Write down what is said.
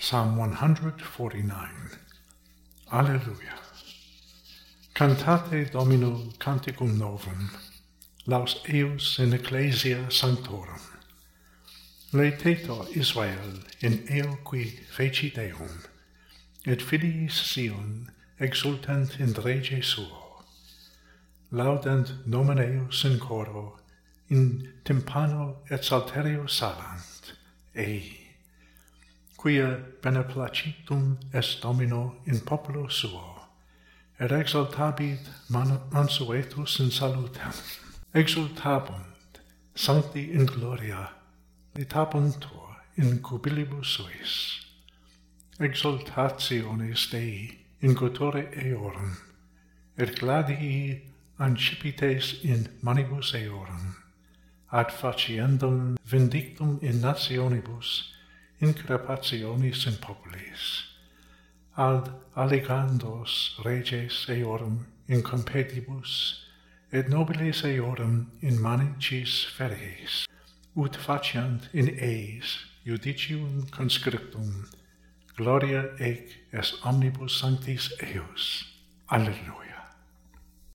Psalm 149. Alleluia. Cantate Domino canticum novum, laus eus in ecclesia sanctorum. Laeteto Israel in eo qui feci Deum, et filiis Sion exultant in rege suo. Laudant nomen eius in coro, in timpano et salterio salant, ei quia beneplacitum est domino in populo suo, et exaltabit man mansuetus in salutem, exultabunt sancti in gloria, litabuntur in cubilibus suis, exultationes Dei in gotore eorum, et gladii ancipites in manibus eorum, ad faciendum vindictum in nationibus increpationis in populis, ad allegandos reges eorum incompetibus, et nobiles eorum in manicis feries, ut faciant in eis judicium conscriptum, gloria ec es omnibus sanctis eos. Alleluia.